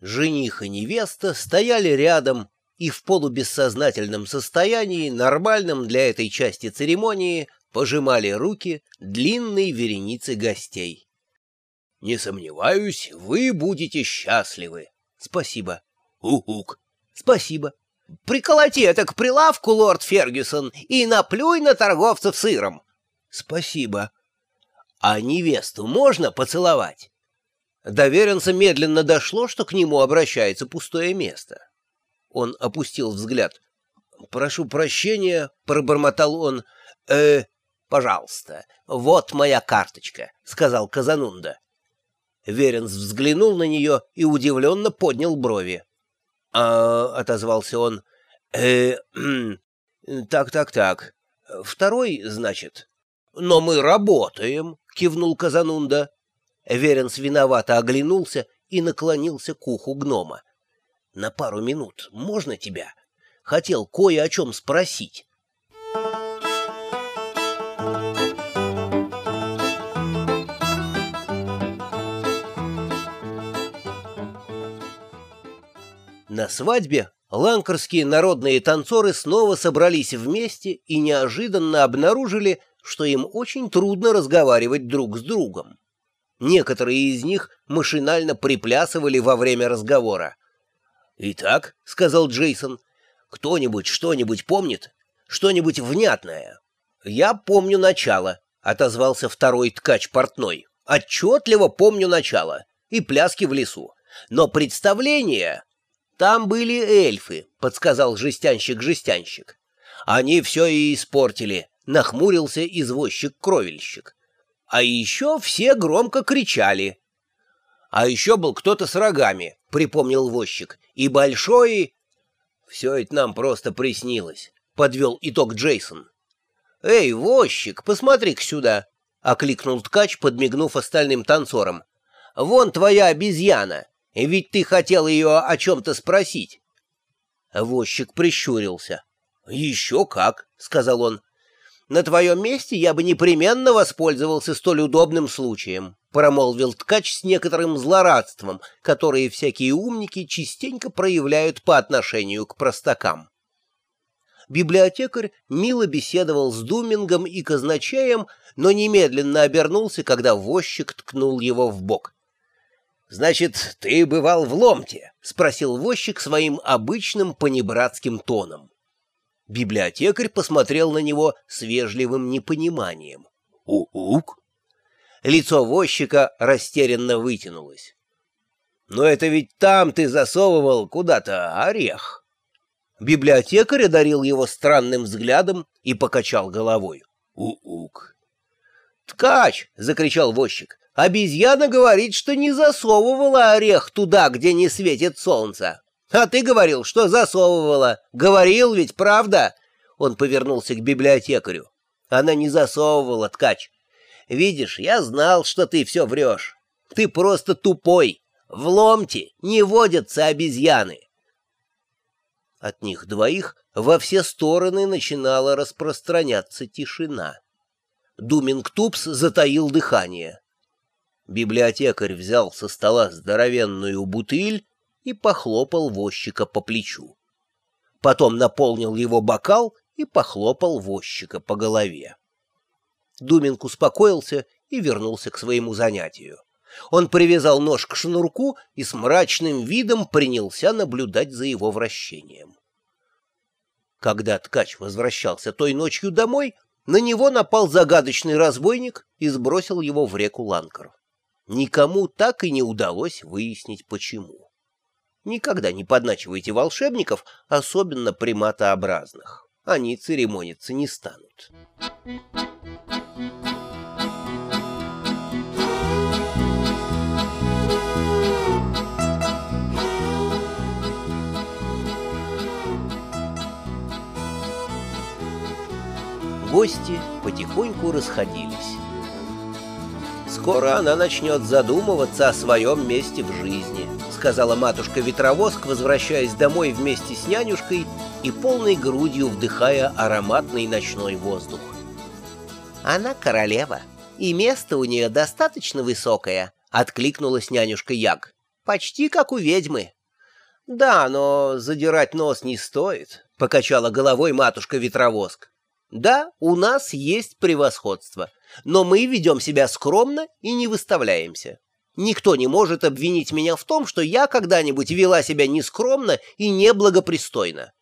Жених и невеста стояли рядом и в полубессознательном состоянии, нормальном для этой части церемонии, пожимали руки длинной вереницы гостей. «Не сомневаюсь, вы будете счастливы». «Спасибо». «Ук-ук». «Спасибо». «Приколоти это к прилавку, лорд Фергюсон, и наплюй на торговцев сыром». «Спасибо». «А невесту можно поцеловать?» До Веренса медленно дошло, что к нему обращается пустое место. Он опустил взгляд. «Прошу прощения», — пробормотал он. «Э, пожалуйста, вот моя карточка», — сказал Казанунда. Веренс взглянул на нее и удивленно поднял брови. «А...» — отозвался он. «Э... Так-так-так. Второй, значит?» «Но мы работаем», — кивнул Казанунда. Веренс виновато оглянулся и наклонился к уху гнома. «На пару минут можно тебя? Хотел кое о чем спросить». На свадьбе ланкарские народные танцоры снова собрались вместе и неожиданно обнаружили, что им очень трудно разговаривать друг с другом. Некоторые из них машинально приплясывали во время разговора. «Итак», — сказал Джейсон, — «кто-нибудь что-нибудь помнит? Что-нибудь внятное?» «Я помню начало», — отозвался второй ткач портной. «Отчетливо помню начало. И пляски в лесу. Но представление...» «Там были эльфы», — подсказал жестянщик-жестянщик. «Они все и испортили», — нахмурился извозчик-кровельщик. А еще все громко кричали. А еще был кто-то с рогами, припомнил возчик, и большой... Все это нам просто приснилось, подвел итог Джейсон. Эй, возчик, посмотри-ка сюда, окликнул ткач, подмигнув остальным танцорам. Вон твоя обезьяна, ведь ты хотел ее о чем-то спросить. Возчик прищурился. «Еще как», — сказал он. На твоем месте я бы непременно воспользовался столь удобным случаем, промолвил ткач с некоторым злорадством, которые всякие умники частенько проявляют по отношению к простакам. Библиотекарь мило беседовал с Думингом и казначеем, но немедленно обернулся, когда возчик ткнул его в бок. «Значит, ты бывал в ломте?» — спросил возчик своим обычным понебратским тоном. Библиотекарь посмотрел на него с вежливым непониманием. «У-ук!» Лицо возчика растерянно вытянулось. «Но это ведь там ты засовывал куда-то орех!» Библиотекарь одарил его странным взглядом и покачал головой. «У-ук!» «Ткач!» — закричал возчик. «Обезьяна говорит, что не засовывала орех туда, где не светит солнце!» А ты говорил, что засовывала. Говорил ведь, правда? Он повернулся к библиотекарю. Она не засовывала, ткач. Видишь, я знал, что ты все врешь. Ты просто тупой. В ломте не водятся обезьяны. От них двоих во все стороны начинала распространяться тишина. Думминг Тупс затаил дыхание. Библиотекарь взял со стола здоровенную бутыль и похлопал возчика по плечу. Потом наполнил его бокал и похлопал возчика по голове. Думинг успокоился и вернулся к своему занятию. Он привязал нож к шнурку и с мрачным видом принялся наблюдать за его вращением. Когда ткач возвращался той ночью домой, на него напал загадочный разбойник и сбросил его в реку Ланкар. Никому так и не удалось выяснить, почему. Никогда не подначивайте волшебников, особенно приматообразных. Они церемониться не станут. Гости потихоньку расходились. Скоро она начнет задумываться о своем месте в жизни, сказала матушка-ветровоск, возвращаясь домой вместе с нянюшкой и полной грудью вдыхая ароматный ночной воздух. Она королева, и место у нее достаточно высокое, откликнулась нянюшка Яг. почти как у ведьмы. Да, но задирать нос не стоит, — покачала головой матушка-ветровоск. Да, у нас есть превосходство, но мы ведем себя скромно и не выставляемся. Никто не может обвинить меня в том, что я когда-нибудь вела себя нескромно и неблагопристойно.